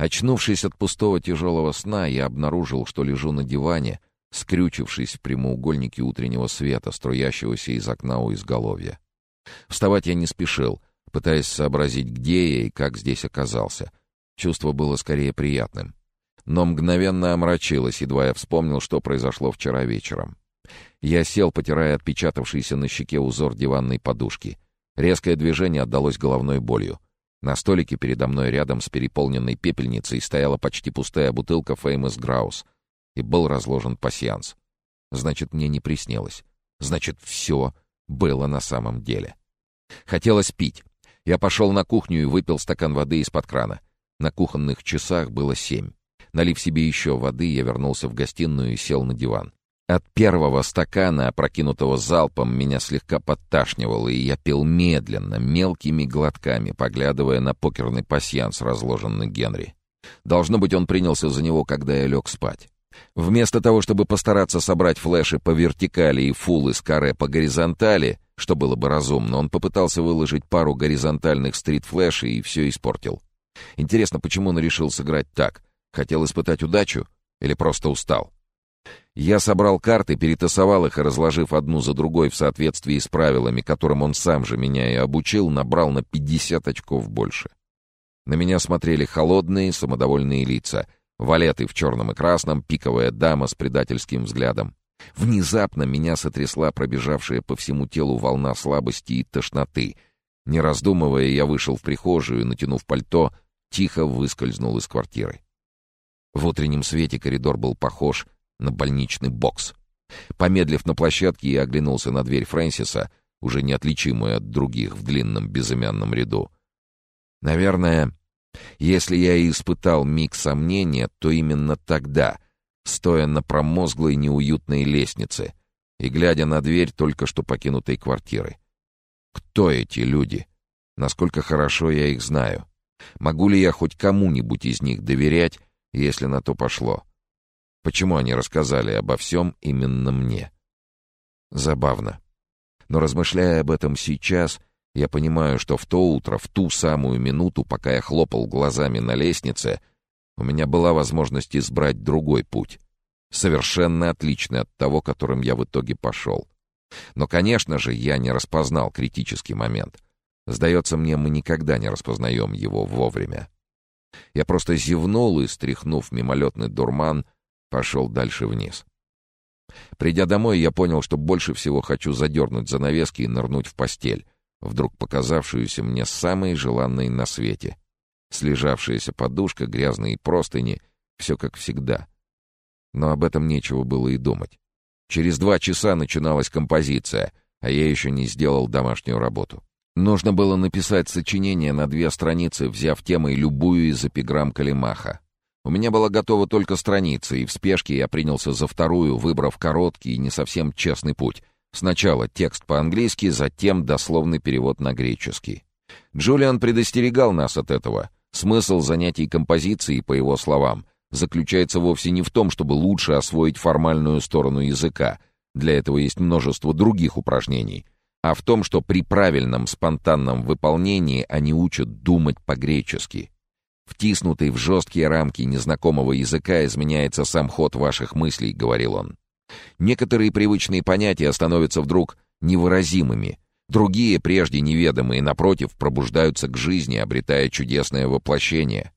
Очнувшись от пустого тяжелого сна, я обнаружил, что лежу на диване, скрючившись в прямоугольнике утреннего света, струящегося из окна у изголовья. Вставать я не спешил, пытаясь сообразить, где я и как здесь оказался. Чувство было скорее приятным. Но мгновенно омрачилось, едва я вспомнил, что произошло вчера вечером. Я сел, потирая отпечатавшийся на щеке узор диванной подушки. Резкое движение отдалось головной болью. На столике передо мной рядом с переполненной пепельницей стояла почти пустая бутылка Famous Grouse, и был разложен пасьянс. Значит, мне не приснилось. Значит, все было на самом деле. Хотелось пить. Я пошел на кухню и выпил стакан воды из-под крана. На кухонных часах было семь. Налив себе еще воды, я вернулся в гостиную и сел на диван. От первого стакана, опрокинутого залпом, меня слегка подташнивало, и я пил медленно, мелкими глотками, поглядывая на покерный пасьянс, разложенный Генри. Должно быть, он принялся за него, когда я лег спать. Вместо того, чтобы постараться собрать флеши по вертикали и фуллы с каре по горизонтали, что было бы разумно, он попытался выложить пару горизонтальных стрит-флешей и все испортил. Интересно, почему он решил сыграть так? Хотел испытать удачу или просто устал? Я собрал карты, перетасовал их и, разложив одну за другой в соответствии с правилами, которым он сам же меня и обучил, набрал на 50 очков больше. На меня смотрели холодные, самодовольные лица, валеты в черном и красном, пиковая дама с предательским взглядом. Внезапно меня сотрясла пробежавшая по всему телу волна слабости и тошноты. Не раздумывая, я вышел в прихожую и, натянув пальто, тихо выскользнул из квартиры. В утреннем свете коридор был похож на больничный бокс. Помедлив на площадке, я оглянулся на дверь Фрэнсиса, уже неотличимую от других в длинном безымянном ряду. Наверное, если я и испытал миг сомнения, то именно тогда, стоя на промозглой неуютной лестнице и глядя на дверь только что покинутой квартиры. Кто эти люди? Насколько хорошо я их знаю? Могу ли я хоть кому-нибудь из них доверять, если на то пошло? Почему они рассказали обо всем именно мне? Забавно. Но размышляя об этом сейчас, я понимаю, что в то утро, в ту самую минуту, пока я хлопал глазами на лестнице, у меня была возможность избрать другой путь, совершенно отличный от того, которым я в итоге пошел. Но, конечно же, я не распознал критический момент. Сдается мне, мы никогда не распознаем его вовремя. Я просто зевнул и, стряхнув мимолетный дурман, Пошел дальше вниз. Придя домой, я понял, что больше всего хочу задернуть занавески и нырнуть в постель, вдруг показавшуюся мне самой желанной на свете. Слежавшаяся подушка, грязные простыни — все как всегда. Но об этом нечего было и думать. Через два часа начиналась композиция, а я еще не сделал домашнюю работу. Нужно было написать сочинение на две страницы, взяв темой любую из эпиграмм Калимаха. У меня была готова только страница, и в спешке я принялся за вторую, выбрав короткий и не совсем честный путь. Сначала текст по-английски, затем дословный перевод на греческий. Джулиан предостерегал нас от этого. Смысл занятий композицией, по его словам, заключается вовсе не в том, чтобы лучше освоить формальную сторону языка. Для этого есть множество других упражнений. А в том, что при правильном спонтанном выполнении они учат думать по-гречески. Втиснутый в жесткие рамки незнакомого языка изменяется сам ход ваших мыслей, говорил он. Некоторые привычные понятия становятся вдруг невыразимыми, другие, прежде неведомые, напротив, пробуждаются к жизни, обретая чудесное воплощение.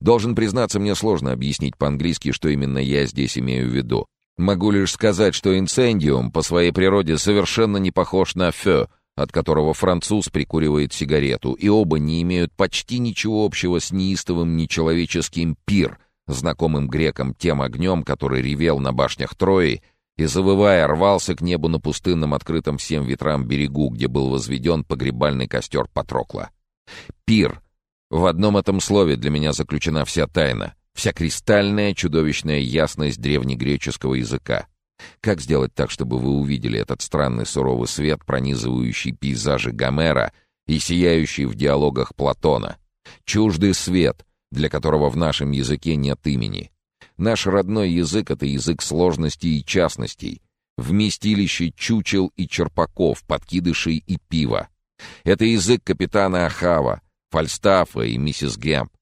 Должен признаться, мне сложно объяснить по-английски, что именно я здесь имею в виду. Могу лишь сказать, что инцендиум по своей природе совершенно не похож на фё, от которого француз прикуривает сигарету, и оба не имеют почти ничего общего с неистовым нечеловеческим пир, знакомым грекам тем огнем, который ревел на башнях Трои и, завывая, рвался к небу на пустынном открытом всем ветрам берегу, где был возведен погребальный костер Патрокла. Пир. В одном этом слове для меня заключена вся тайна, вся кристальная чудовищная ясность древнегреческого языка. Как сделать так, чтобы вы увидели этот странный суровый свет, пронизывающий пейзажи Гомера и сияющий в диалогах Платона? Чуждый свет, для которого в нашем языке нет имени. Наш родной язык — это язык сложностей и частностей, вместилище чучел и черпаков, подкидышей и пива. Это язык капитана Ахава, Фальстафа и миссис Гемп.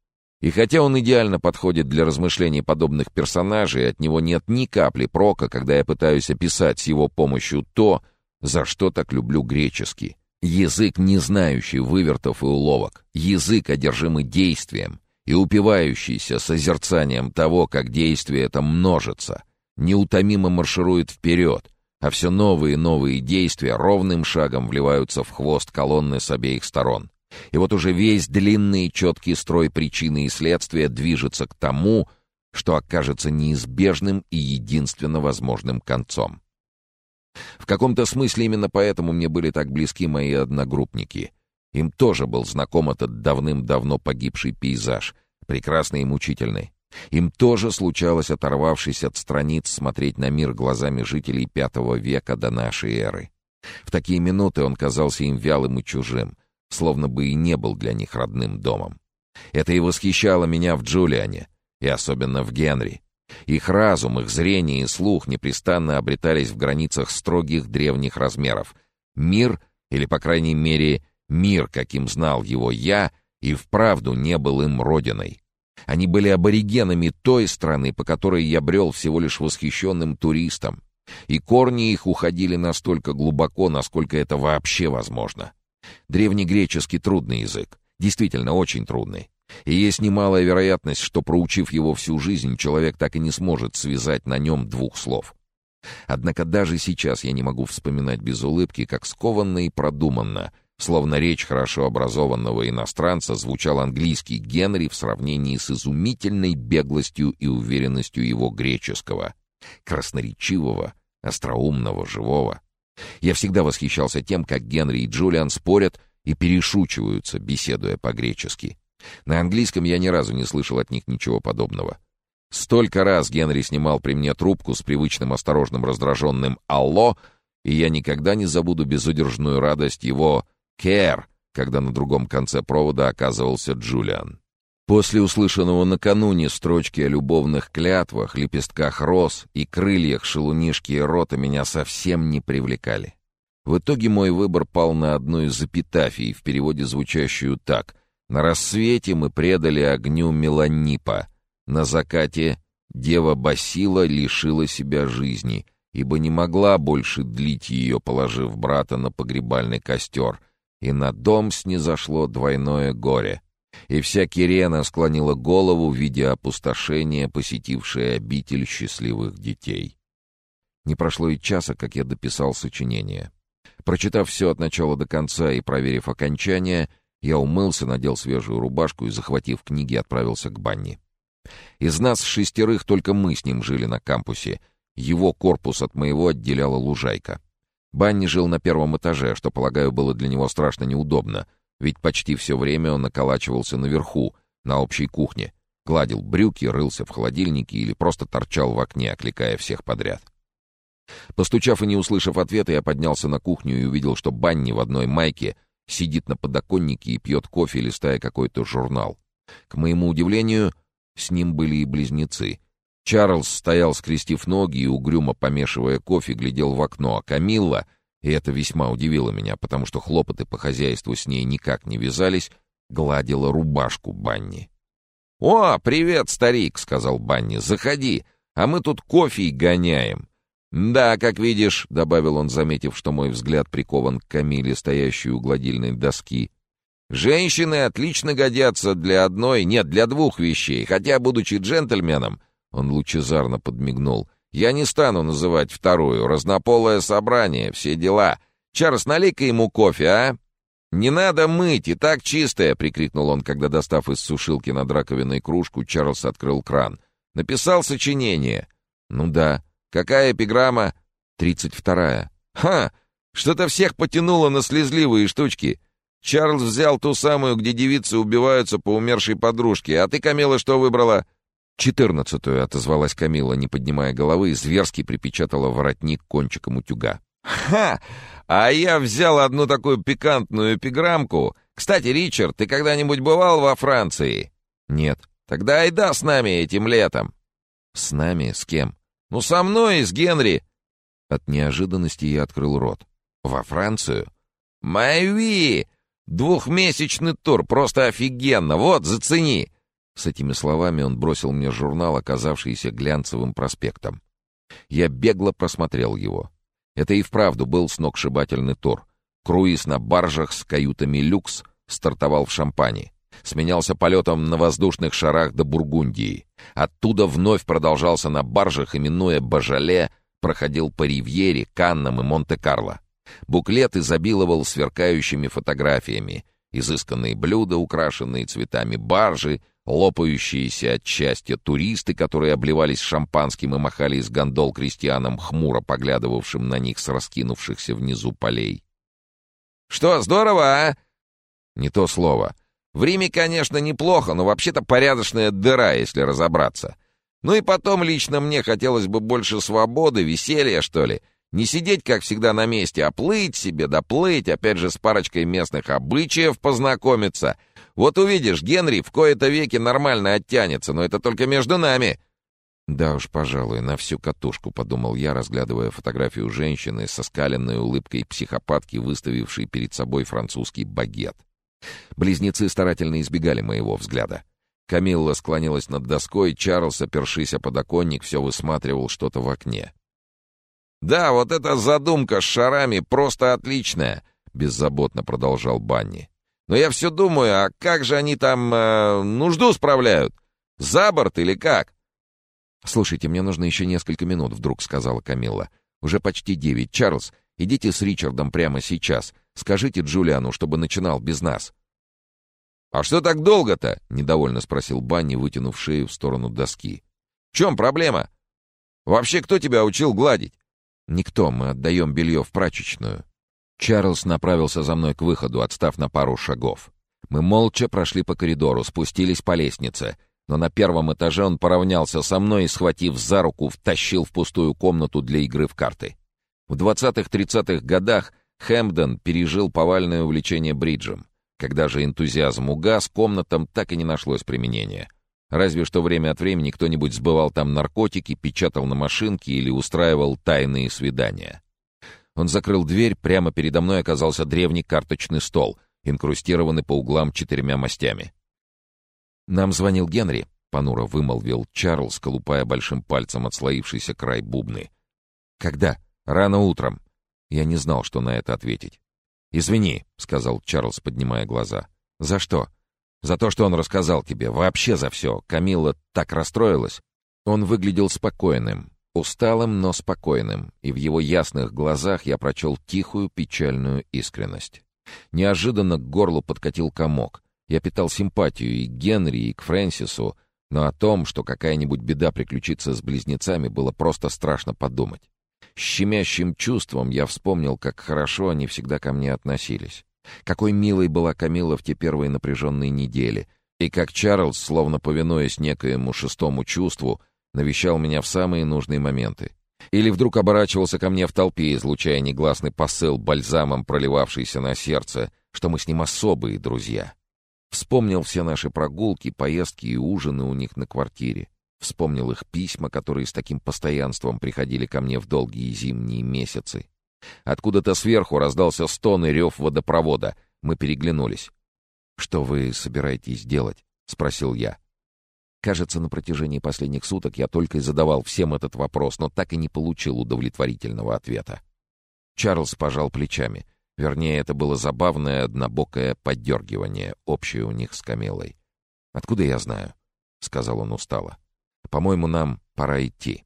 И хотя он идеально подходит для размышлений подобных персонажей, от него нет ни капли прока, когда я пытаюсь описать с его помощью то, за что так люблю греческий. Язык, не знающий вывертов и уловок. Язык, одержимый действием и упивающийся созерцанием того, как действие это множится, неутомимо марширует вперед, а все новые и новые действия ровным шагом вливаются в хвост колонны с обеих сторон. И вот уже весь длинный и четкий строй причины и следствия движется к тому, что окажется неизбежным и единственно возможным концом. В каком-то смысле именно поэтому мне были так близки мои одногруппники. Им тоже был знаком этот давным-давно погибший пейзаж, прекрасный и мучительный. Им тоже случалось, оторвавшись от страниц, смотреть на мир глазами жителей пятого века до нашей эры. В такие минуты он казался им вялым и чужим, словно бы и не был для них родным домом. Это и восхищало меня в Джулиане, и особенно в Генри. Их разум, их зрение и слух непрестанно обретались в границах строгих древних размеров. Мир, или, по крайней мере, мир, каким знал его я, и вправду не был им родиной. Они были аборигенами той страны, по которой я брел всего лишь восхищенным туристом. И корни их уходили настолько глубоко, насколько это вообще возможно. Древнегреческий трудный язык. Действительно, очень трудный. И есть немалая вероятность, что, проучив его всю жизнь, человек так и не сможет связать на нем двух слов. Однако даже сейчас я не могу вспоминать без улыбки, как скованно и продуманно, словно речь хорошо образованного иностранца, звучал английский Генри в сравнении с изумительной беглостью и уверенностью его греческого, красноречивого, остроумного, живого. Я всегда восхищался тем, как Генри и Джулиан спорят и перешучиваются, беседуя по-гречески. На английском я ни разу не слышал от них ничего подобного. Столько раз Генри снимал при мне трубку с привычным осторожным раздраженным «Алло», и я никогда не забуду безудержную радость его «Кэр», когда на другом конце провода оказывался Джулиан. После услышанного накануне строчки о любовных клятвах, лепестках роз и крыльях шелунишки и рота меня совсем не привлекали. В итоге мой выбор пал на одну из эпитафий, в переводе звучащую так на рассвете мы предали огню Меланипа. На закате дева Басила лишила себя жизни, ибо не могла больше длить ее, положив брата на погребальный костер, и на дом снизошло двойное горе. И вся Кирена склонила голову, видя опустошение, посетившее обитель счастливых детей. Не прошло и часа, как я дописал сочинение. Прочитав все от начала до конца и проверив окончание, я умылся, надел свежую рубашку и, захватив книги, отправился к Банни. Из нас шестерых только мы с ним жили на кампусе. Его корпус от моего отделяла лужайка. Банни жил на первом этаже, что, полагаю, было для него страшно неудобно, ведь почти все время он наколачивался наверху, на общей кухне, гладил брюки, рылся в холодильнике или просто торчал в окне, окликая всех подряд. Постучав и не услышав ответа, я поднялся на кухню и увидел, что Банни в одной майке сидит на подоконнике и пьет кофе, листая какой-то журнал. К моему удивлению, с ним были и близнецы. Чарльз стоял, скрестив ноги и, угрюмо помешивая кофе, глядел в окно, а Камилла, и это весьма удивило меня, потому что хлопоты по хозяйству с ней никак не вязались, гладила рубашку Банни. «О, привет, старик!» — сказал Банни. «Заходи, а мы тут кофе гоняем. «Да, как видишь», — добавил он, заметив, что мой взгляд прикован к Камиле, стоящей у гладильной доски. «Женщины отлично годятся для одной, нет, для двух вещей, хотя, будучи джентльменом...» Он лучезарно подмигнул. «Я не стану называть вторую. Разнополое собрание, все дела. Чарльз, налей-ка ему кофе, а?» «Не надо мыть, и так чистое!» — прикрикнул он, когда, достав из сушилки над раковиной кружку, Чарльз открыл кран. «Написал сочинение». «Ну да». Какая эпиграмма? Тридцать вторая. Ха! Что-то всех потянуло на слезливые штучки. Чарльз взял ту самую, где девицы убиваются по умершей подружке. А ты, Камила, что выбрала? Четырнадцатую, отозвалась Камила, не поднимая головы, и зверски припечатала воротник кончиком утюга. «Ха! А я взял одну такую пикантную эпиграммку. Кстати, Ричард, ты когда-нибудь бывал во Франции?» «Нет». «Тогда айда с нами этим летом». «С нами? С кем?» «Ну, со мной и с Генри!» От неожиданности я открыл рот. «Во Францию?» «Майви! Двухмесячный тур, просто офигенно! Вот, зацени!» С этими словами он бросил мне журнал, оказавшийся глянцевым проспектом. Я бегло просмотрел его. Это и вправду был сногсшибательный тур. Круиз на баржах с каютами «Люкс» стартовал в Шампани. Сменялся полетом на воздушных шарах до Бургундии. Оттуда вновь продолжался на баржах, именуя Бажале, проходил по Ривьере, Каннам и Монте-Карло. Буклет изобиловал сверкающими фотографиями. Изысканные блюда, украшенные цветами баржи, лопающиеся от счастья туристы, которые обливались шампанским и махали из гондол крестьянам, хмуро поглядывавшим на них с раскинувшихся внизу полей. «Что, здорово, а?» «Не то слово. В Риме, конечно, неплохо, но вообще-то порядочная дыра, если разобраться. Ну и потом лично мне хотелось бы больше свободы, веселья, что ли». Не сидеть, как всегда, на месте, а плыть себе, доплыть, опять же, с парочкой местных обычаев познакомиться. Вот увидишь, Генри в кои-то веки нормально оттянется, но это только между нами». «Да уж, пожалуй, на всю катушку», — подумал я, разглядывая фотографию женщины со скаленной улыбкой психопатки, выставившей перед собой французский багет. Близнецы старательно избегали моего взгляда. Камилла склонилась над доской, Чарльз, опершись о подоконник, все высматривал что-то в окне. «Да, вот эта задумка с шарами просто отличная», — беззаботно продолжал Банни. «Но я все думаю, а как же они там э, нужду справляют? За борт или как?» «Слушайте, мне нужно еще несколько минут», — вдруг сказала Камилла. «Уже почти девять. Чарльз, идите с Ричардом прямо сейчас. Скажите Джулиану, чтобы начинал без нас». «А что так долго-то?» — недовольно спросил Банни, вытянув шею в сторону доски. «В чем проблема? Вообще, кто тебя учил гладить?» «Никто, мы отдаем белье в прачечную». Чарльз направился за мной к выходу, отстав на пару шагов. Мы молча прошли по коридору, спустились по лестнице, но на первом этаже он поравнялся со мной и, схватив за руку, втащил в пустую комнату для игры в карты. В 20-30-х годах Хэмпден пережил повальное увлечение бриджем. Когда же энтузиазм угас, комнатам так и не нашлось применения. Разве что время от времени кто-нибудь сбывал там наркотики, печатал на машинке или устраивал тайные свидания. Он закрыл дверь, прямо передо мной оказался древний карточный стол, инкрустированный по углам четырьмя мастями. «Нам звонил Генри», — понуро вымолвил Чарльз, колупая большим пальцем отслоившийся край бубны. «Когда?» «Рано утром». Я не знал, что на это ответить. «Извини», — сказал Чарльз, поднимая глаза. «За что?» За то, что он рассказал тебе, вообще за все. Камилла так расстроилась. Он выглядел спокойным, усталым, но спокойным, и в его ясных глазах я прочел тихую, печальную искренность. Неожиданно к горлу подкатил комок. Я питал симпатию и к Генри, и к Фрэнсису, но о том, что какая-нибудь беда приключится с близнецами, было просто страшно подумать. С щемящим чувством я вспомнил, как хорошо они всегда ко мне относились. Какой милой была Камила в те первые напряженные недели, и как Чарльз, словно повинуясь некоему шестому чувству, навещал меня в самые нужные моменты. Или вдруг оборачивался ко мне в толпе, излучая негласный посыл бальзамом, проливавшийся на сердце, что мы с ним особые друзья. Вспомнил все наши прогулки, поездки и ужины у них на квартире. Вспомнил их письма, которые с таким постоянством приходили ко мне в долгие зимние месяцы. Откуда-то сверху раздался стон и рев водопровода. Мы переглянулись. «Что вы собираетесь делать?» — спросил я. Кажется, на протяжении последних суток я только и задавал всем этот вопрос, но так и не получил удовлетворительного ответа. Чарльз пожал плечами. Вернее, это было забавное однобокое поддергивание, общее у них с Камелой. «Откуда я знаю?» — сказал он устало. «По-моему, нам пора идти».